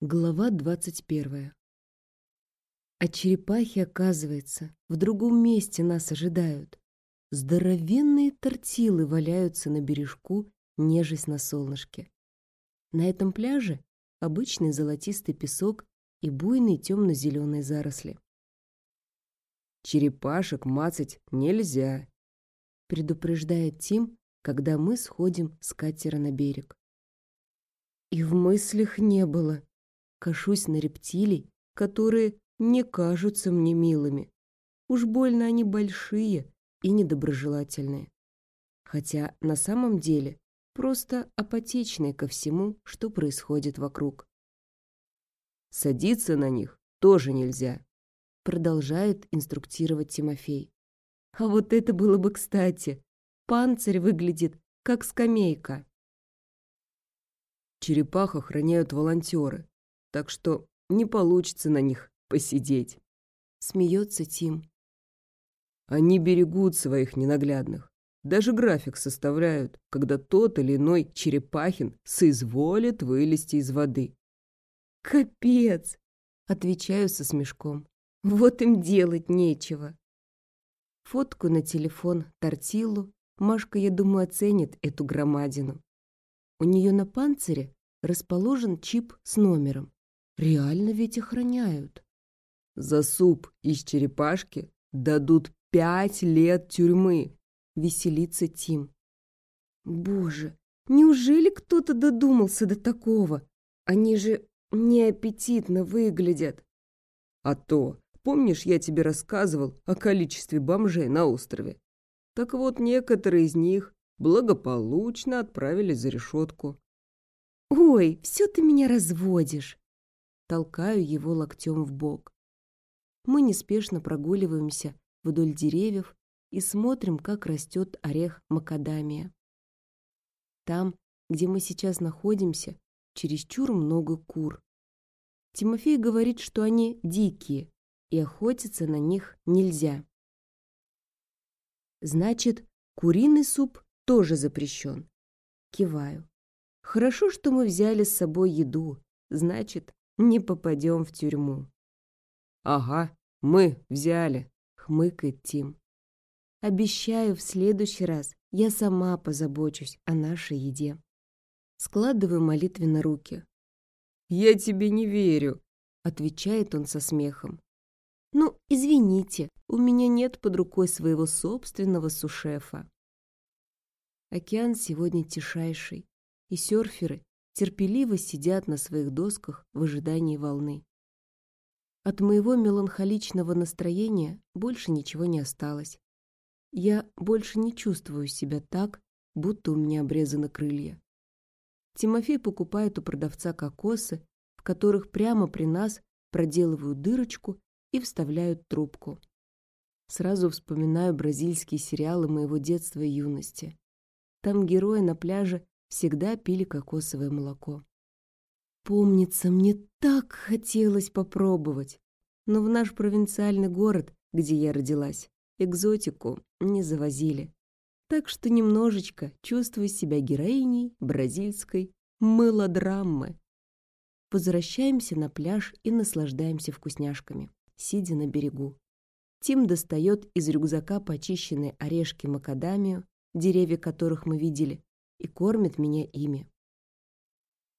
Глава двадцать первая. А черепахи, оказывается, в другом месте нас ожидают. Здоровенные тортилы валяются на бережку, нежесть на солнышке. На этом пляже обычный золотистый песок и буйные темно-зеленые заросли. «Черепашек мацать нельзя», — предупреждает Тим, когда мы сходим с катера на берег. И в мыслях не было. Кашусь на рептилий, которые не кажутся мне милыми. Уж больно они большие и недоброжелательные. Хотя на самом деле просто апатичные ко всему, что происходит вокруг. Садиться на них тоже нельзя, продолжает инструктировать Тимофей. А вот это было бы кстати. Панцирь выглядит как скамейка. Черепах охраняют волонтеры, так что не получится на них посидеть. Смеется Тим. Они берегут своих ненаглядных. Даже график составляют, когда тот или иной черепахин соизволит вылезти из воды. «Капец!» — отвечаю со смешком. «Вот им делать нечего». Фотку на телефон тортилу Машка, я думаю, оценит эту громадину. У нее на панцире расположен чип с номером. Реально ведь охраняют. За суп из черепашки дадут пять лет тюрьмы, веселится Тим. Боже, неужели кто-то додумался до такого? Они же неаппетитно выглядят. А то, помнишь, я тебе рассказывал о количестве бомжей на острове? Так вот, некоторые из них благополучно отправились за решетку. «Ой, все ты меня разводишь!» Толкаю его локтем в бок. Мы неспешно прогуливаемся вдоль деревьев и смотрим, как растет орех макадамия. Там, где мы сейчас находимся, чересчур много кур. Тимофей говорит, что они дикие, и охотиться на них нельзя. Значит, куриный суп тоже запрещен. Киваю. Хорошо, что мы взяли с собой еду, значит, не попадем в тюрьму. Ага, мы взяли, хмыкает Тим. Обещаю, в следующий раз я сама позабочусь о нашей еде. Складываю молитвенно руки. «Я тебе не верю», — отвечает он со смехом. «Ну, извините, у меня нет под рукой своего собственного сушефа». Океан сегодня тишайший, и серферы терпеливо сидят на своих досках в ожидании волны. От моего меланхоличного настроения больше ничего не осталось. Я больше не чувствую себя так, будто у меня обрезаны крылья. Тимофей покупает у продавца кокосы, в которых прямо при нас проделывают дырочку и вставляют трубку. Сразу вспоминаю бразильские сериалы моего детства и юности. Там герои на пляже всегда пили кокосовое молоко. Помнится, мне так хотелось попробовать, но в наш провинциальный город, где я родилась, экзотику не завозили. Так что немножечко чувствую себя героиней бразильской мылодрамы. Возвращаемся на пляж и наслаждаемся вкусняшками, сидя на берегу. Тим достает из рюкзака почищенные орешки макадамию, деревья которых мы видели, и кормит меня ими.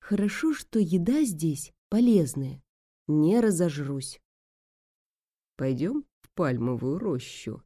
Хорошо, что еда здесь полезная. Не разожрусь. Пойдем в пальмовую рощу.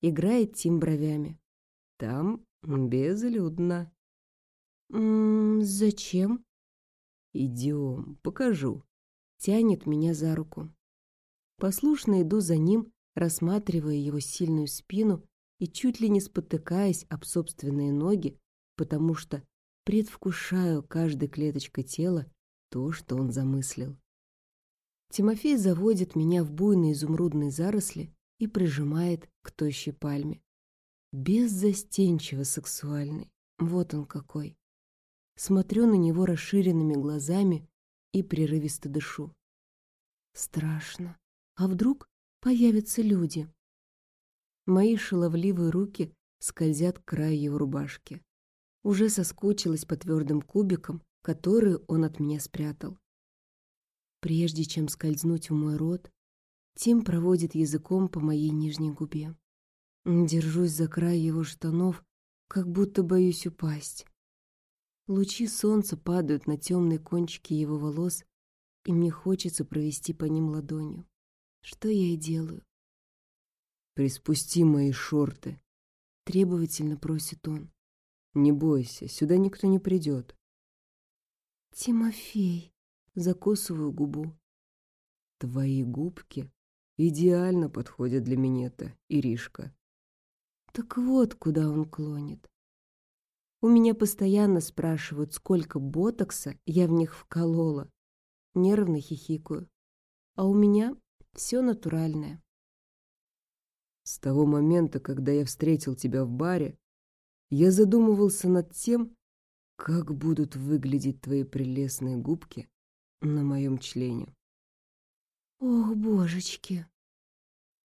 Играет Тим бровями. Там безлюдно. М -м, зачем? Идем, покажу. Тянет меня за руку. Послушно иду за ним, рассматривая его сильную спину и чуть ли не спотыкаясь об собственные ноги, потому что предвкушаю каждой клеточкой тела то, что он замыслил. Тимофей заводит меня в буйные изумрудные заросли и прижимает к тощей пальме. Беззастенчиво сексуальный. Вот он какой. Смотрю на него расширенными глазами и прерывисто дышу. Страшно. А вдруг появятся люди? Мои шаловливые руки скользят к краю его рубашки. Уже соскучилась по твердым кубикам, которые он от меня спрятал. Прежде чем скользнуть в мой рот, Тим проводит языком по моей нижней губе. Держусь за край его штанов, как будто боюсь упасть. Лучи солнца падают на темные кончики его волос, и мне хочется провести по ним ладонью. Что я и делаю. «Приспусти мои шорты», — требовательно просит он. «Не бойся, сюда никто не придет». «Тимофей», — закусываю губу. «Твои губки идеально подходят для минета, Иришка». Так вот, куда он клонит. У меня постоянно спрашивают, сколько ботокса я в них вколола. Нервно хихикаю. А у меня все натуральное. С того момента, когда я встретил тебя в баре, я задумывался над тем, как будут выглядеть твои прелестные губки на моем члене. Ох, божечки!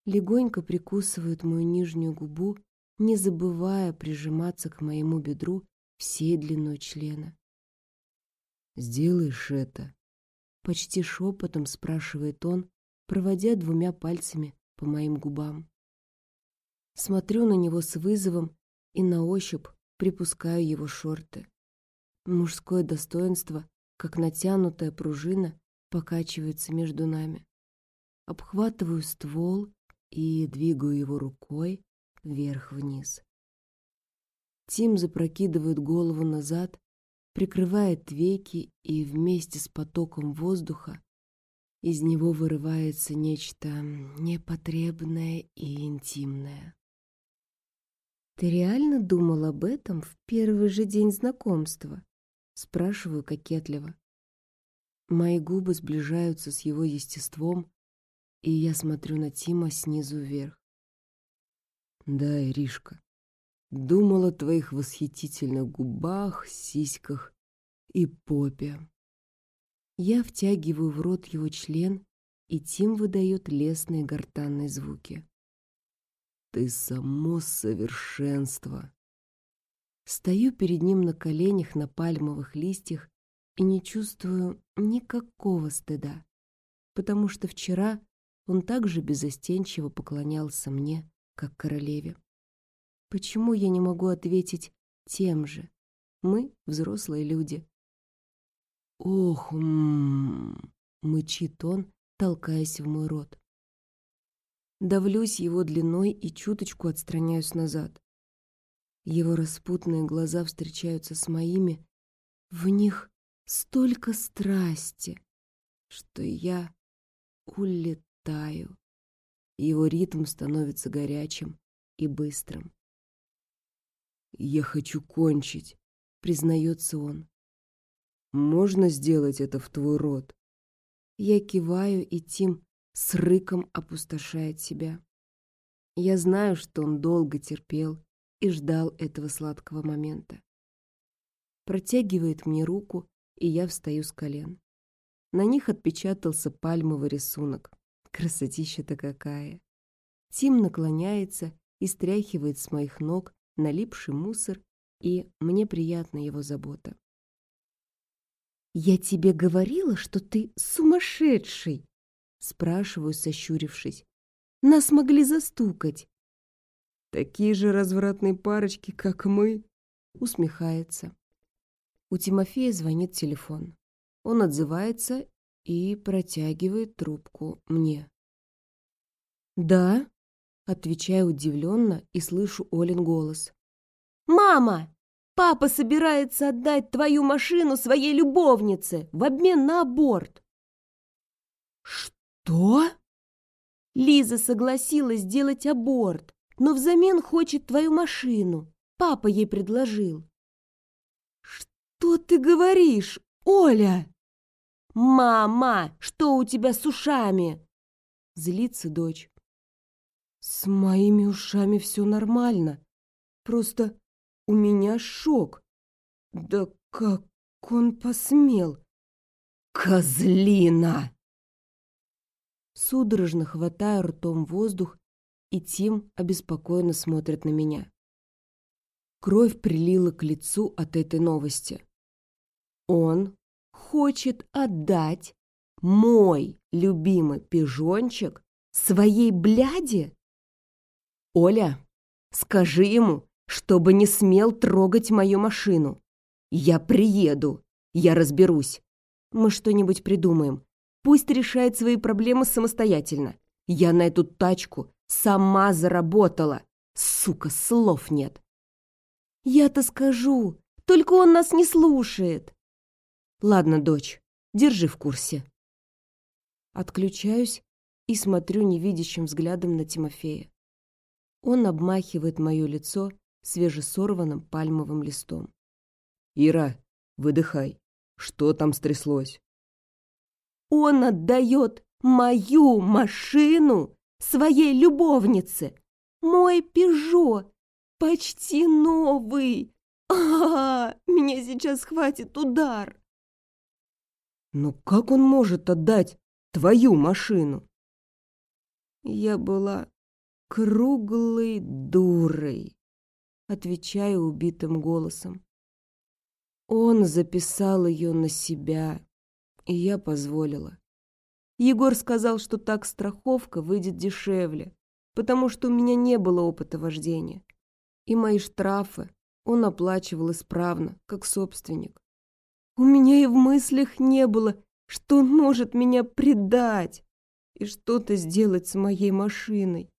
Легонько прикусывает мою нижнюю губу, не забывая прижиматься к моему бедру всей длиной члена. «Сделаешь это?» Почти шепотом спрашивает он, проводя двумя пальцами по моим губам. Смотрю на него с вызовом и на ощупь припускаю его шорты. Мужское достоинство, как натянутая пружина, покачивается между нами. Обхватываю ствол и двигаю его рукой, вверх-вниз. Тим запрокидывает голову назад, прикрывает веки, и вместе с потоком воздуха из него вырывается нечто непотребное и интимное. «Ты реально думал об этом в первый же день знакомства?» Спрашиваю кокетливо. Мои губы сближаются с его естеством, и я смотрю на Тима снизу вверх. Да, Иришка, думал о твоих восхитительных губах, сиськах и попе. Я втягиваю в рот его член, и Тим выдает лесные гортанные звуки. Ты само совершенство. Стою перед ним на коленях на пальмовых листьях и не чувствую никакого стыда, потому что вчера он также безостенчиво поклонялся мне, как королеве. Почему я не могу ответить тем же? Мы взрослые люди. Ох, м, -м, -м мычит он, толкаясь в мой рот. Давлюсь его длиной и чуточку отстраняюсь назад. Его распутные глаза встречаются с моими. В них столько страсти, что я улетаю. Его ритм становится горячим и быстрым. «Я хочу кончить», — признается он. «Можно сделать это в твой рот?» Я киваю, и Тим с рыком опустошает себя. Я знаю, что он долго терпел и ждал этого сладкого момента. Протягивает мне руку, и я встаю с колен. На них отпечатался пальмовый рисунок. Красотища-то какая! Тим наклоняется и стряхивает с моих ног налипший мусор, и мне приятна его забота. «Я тебе говорила, что ты сумасшедший!» Спрашиваю, сощурившись. «Нас могли застукать!» «Такие же развратные парочки, как мы!» Усмехается. У Тимофея звонит телефон. Он отзывается и протягивает трубку мне. «Да?» — отвечаю удивленно и слышу Олин голос. «Мама! Папа собирается отдать твою машину своей любовнице в обмен на аборт!» «Что?» Лиза согласилась сделать аборт, но взамен хочет твою машину. Папа ей предложил. «Что ты говоришь, Оля?» «Мама, что у тебя с ушами?» Злится дочь. «С моими ушами все нормально. Просто у меня шок. Да как он посмел?» «Козлина!» Судорожно хватаю ртом воздух, и Тим обеспокоенно смотрит на меня. Кровь прилила к лицу от этой новости. Он хочет отдать мой любимый пижончик своей бляди? Оля, скажи ему, чтобы не смел трогать мою машину. Я приеду, я разберусь. Мы что-нибудь придумаем. Пусть решает свои проблемы самостоятельно. Я на эту тачку сама заработала. Сука, слов нет. Я-то скажу, только он нас не слушает. Ладно, дочь, держи в курсе. Отключаюсь и смотрю невидящим взглядом на Тимофея. Он обмахивает мое лицо свежесорванным пальмовым листом. «Ира, выдыхай. Что там стряслось?» «Он отдает мою машину своей любовнице! Мой Пежо! Почти новый! А, -а, а Меня сейчас хватит удар!» «Но как он может отдать твою машину?» Я была круглой дурой, отвечаю убитым голосом. Он записал ее на себя, и я позволила. Егор сказал, что так страховка выйдет дешевле, потому что у меня не было опыта вождения. И мои штрафы он оплачивал исправно, как собственник. У меня и в мыслях не было, что он может меня предать и что-то сделать с моей машиной.